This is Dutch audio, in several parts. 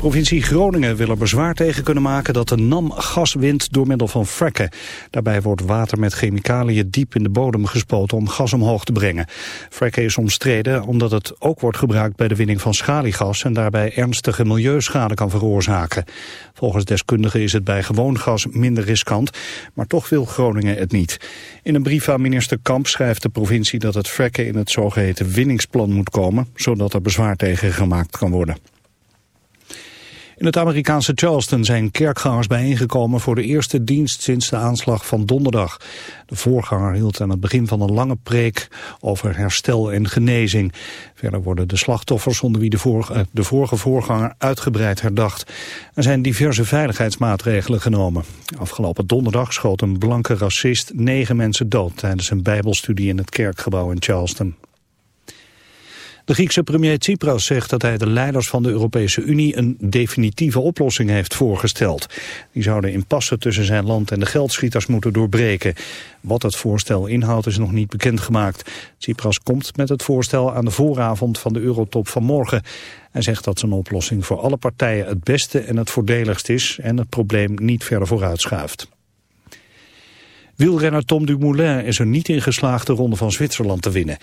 Provincie Groningen wil er bezwaar tegen kunnen maken dat de NAM gas wint door middel van fracken. Daarbij wordt water met chemicaliën diep in de bodem gespoten om gas omhoog te brengen. Fracken is omstreden omdat het ook wordt gebruikt bij de winning van schaliegas en daarbij ernstige milieuschade kan veroorzaken. Volgens deskundigen is het bij gewoon gas minder riskant, maar toch wil Groningen het niet. In een brief aan minister Kamp schrijft de provincie dat het fracken in het zogeheten winningsplan moet komen, zodat er bezwaar tegen gemaakt kan worden. In het Amerikaanse Charleston zijn kerkgangers bijeengekomen voor de eerste dienst sinds de aanslag van donderdag. De voorganger hield aan het begin van een lange preek over herstel en genezing. Verder worden de slachtoffers onder wie de, vorige, eh, de vorige voorganger uitgebreid herdacht. Er zijn diverse veiligheidsmaatregelen genomen. Afgelopen donderdag schoot een blanke racist negen mensen dood tijdens een bijbelstudie in het kerkgebouw in Charleston. De Griekse premier Tsipras zegt dat hij de leiders van de Europese Unie een definitieve oplossing heeft voorgesteld. Die zouden impasse tussen zijn land en de geldschieters moeten doorbreken. Wat het voorstel inhoudt is nog niet bekendgemaakt. Tsipras komt met het voorstel aan de vooravond van de Eurotop van morgen. Hij zegt dat zijn oplossing voor alle partijen het beste en het voordeligst is en het probleem niet verder vooruitschuift. Wielrenner Tom Dumoulin is er niet in geslaagd de Ronde van Zwitserland te winnen.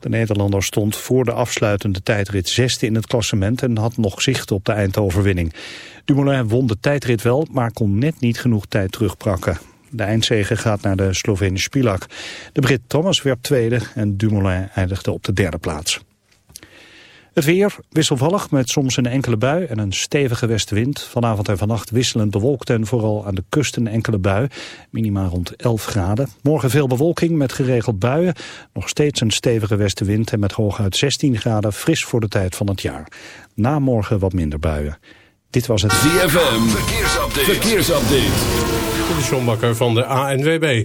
De Nederlander stond voor de afsluitende tijdrit zesde in het klassement en had nog zicht op de eindoverwinning. Dumoulin won de tijdrit wel, maar kon net niet genoeg tijd terugprakken. De eindzege gaat naar de Slovene Spilak. De Brit Thomas werd tweede en Dumoulin eindigde op de derde plaats. Het weer wisselvallig met soms een enkele bui en een stevige westenwind. Vanavond en vannacht wisselend bewolkt en vooral aan de kust een enkele bui. Minima rond 11 graden. Morgen veel bewolking met geregeld buien. Nog steeds een stevige westenwind en met hooguit 16 graden fris voor de tijd van het jaar. Na morgen wat minder buien. Dit was het ZFM. Verkeersupdate. Verkeersupdate. De Sjombakker van de ANWB.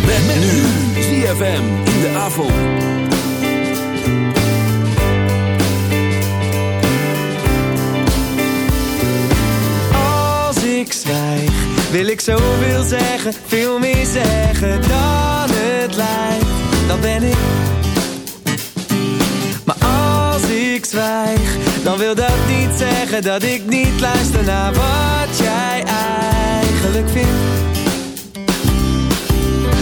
Met nu. ZFM in de avond. Als ik zwijg, wil ik zoveel zeggen, veel meer zeggen dan het lijkt. Dan ben ik. Maar als ik zwijg, dan wil dat niet zeggen dat ik niet luister naar wat jij eigenlijk vindt.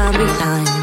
find behind.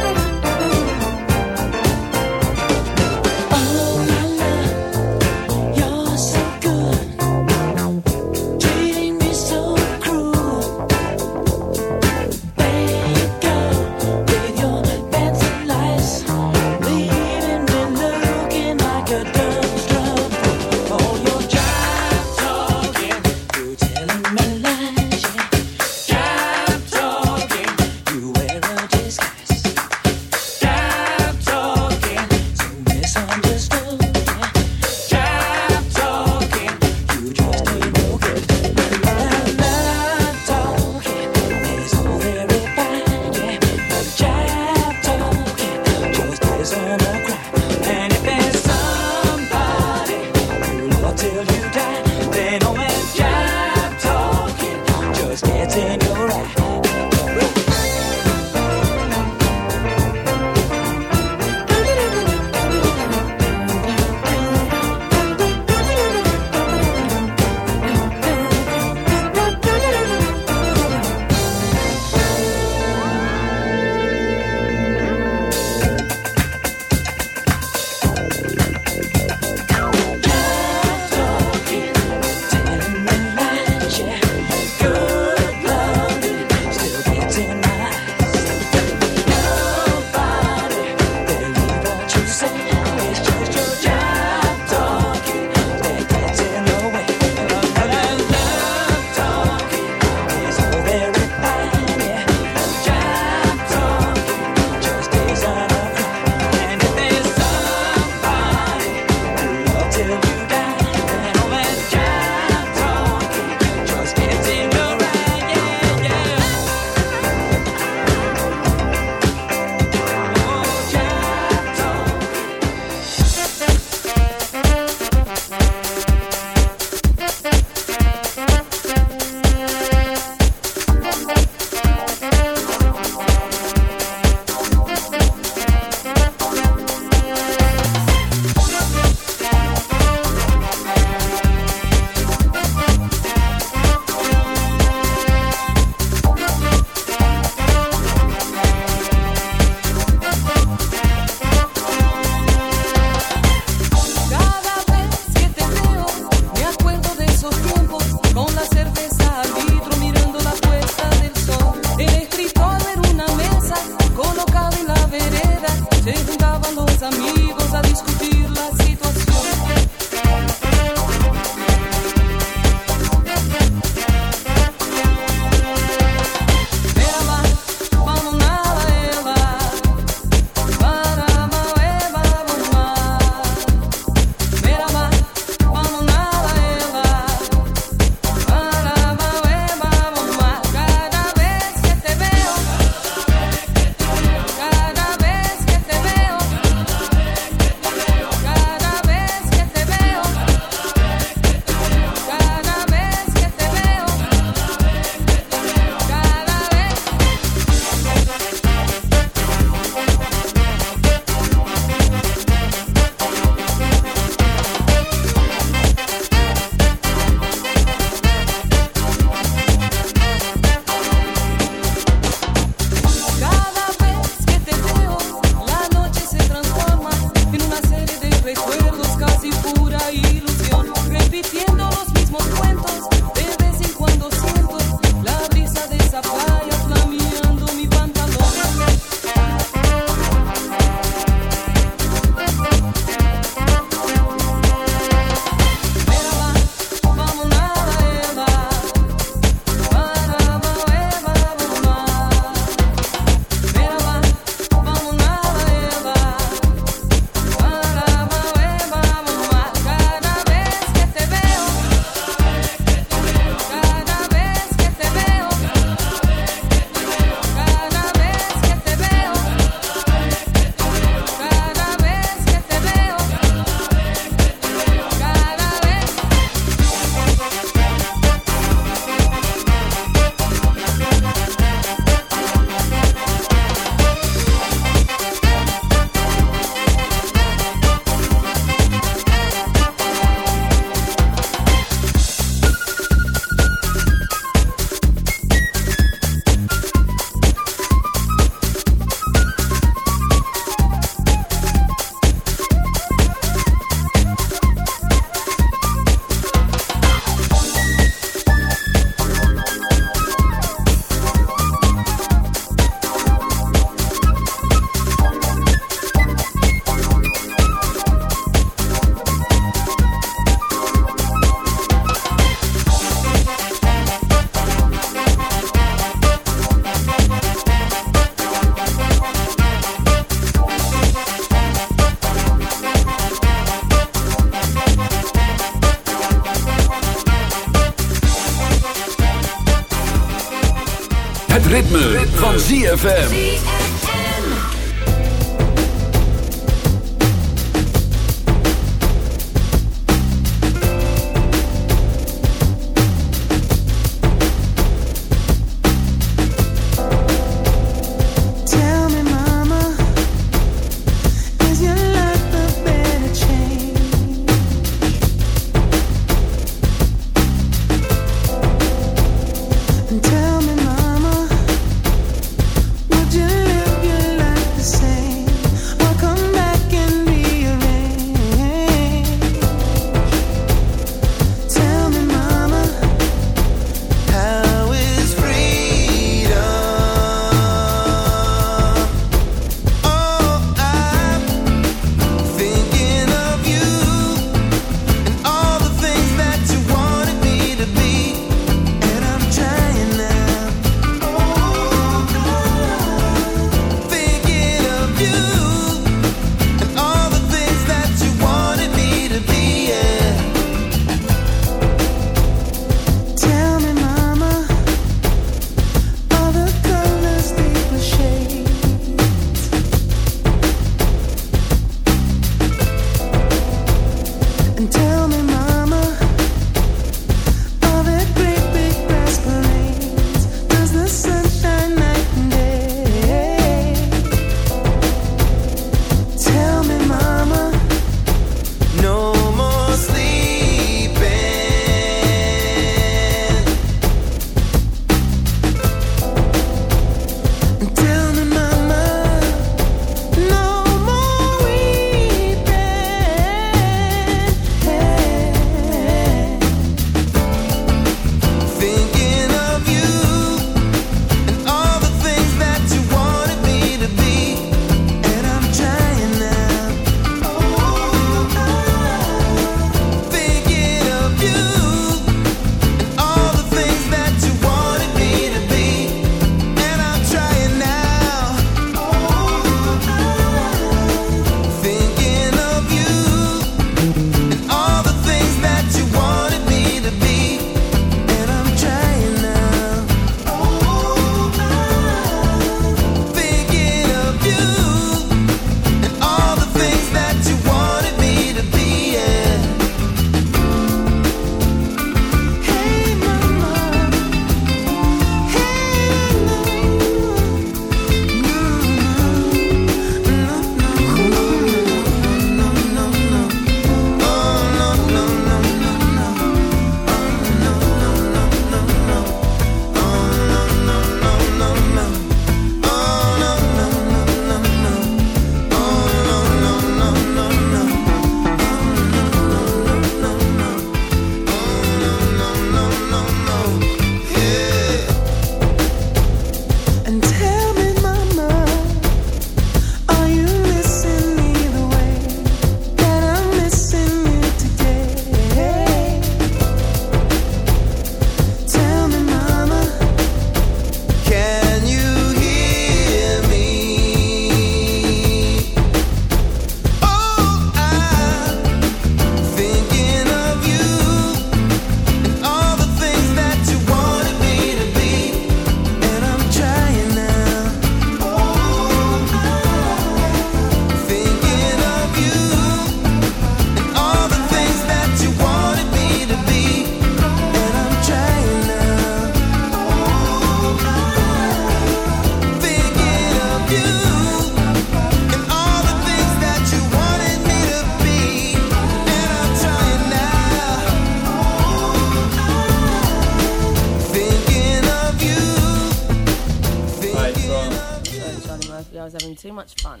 Johnny Murphy, I was having too much fun.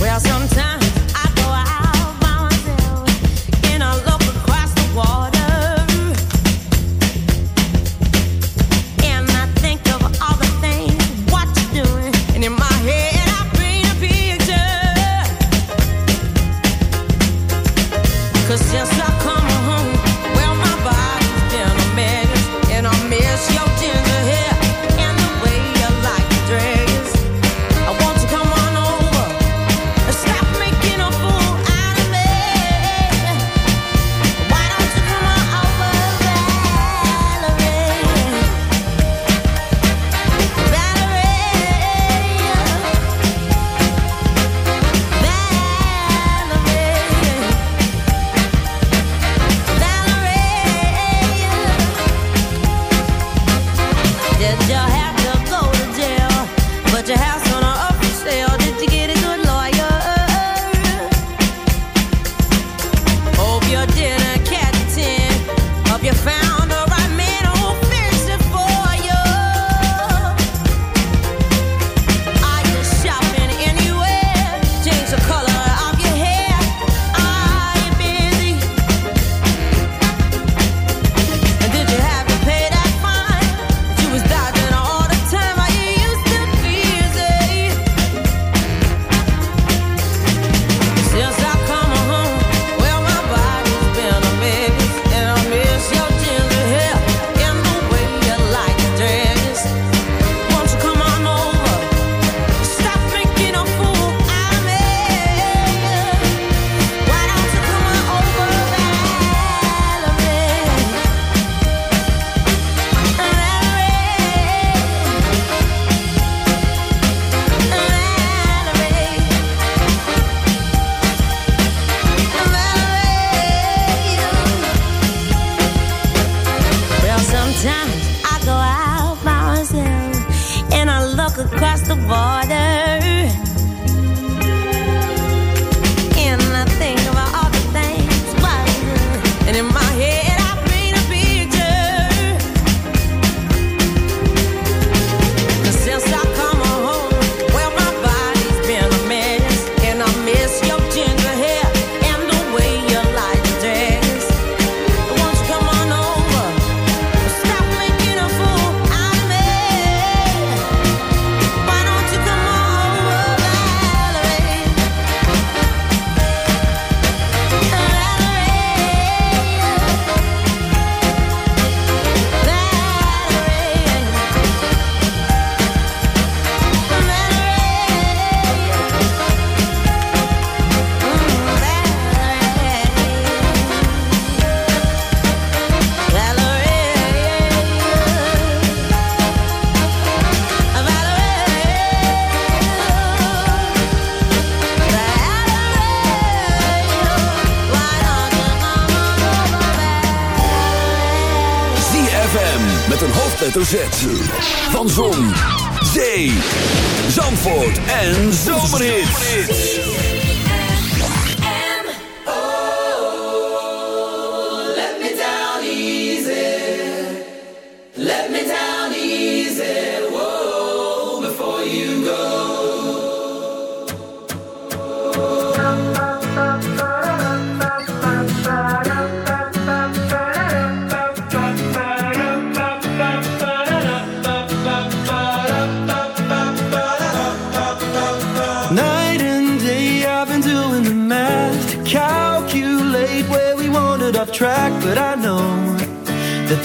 Well, sometimes.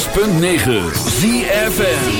106.9 ZFN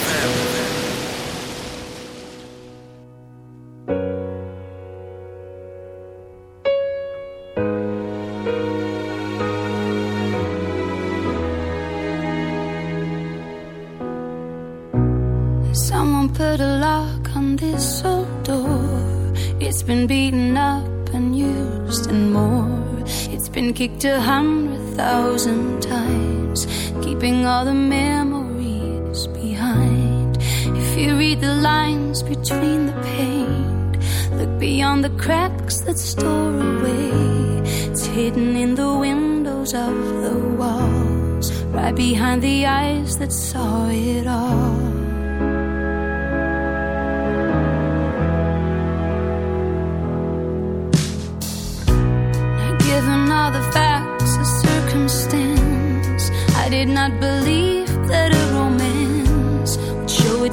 a hundred thousand times, keeping all the men.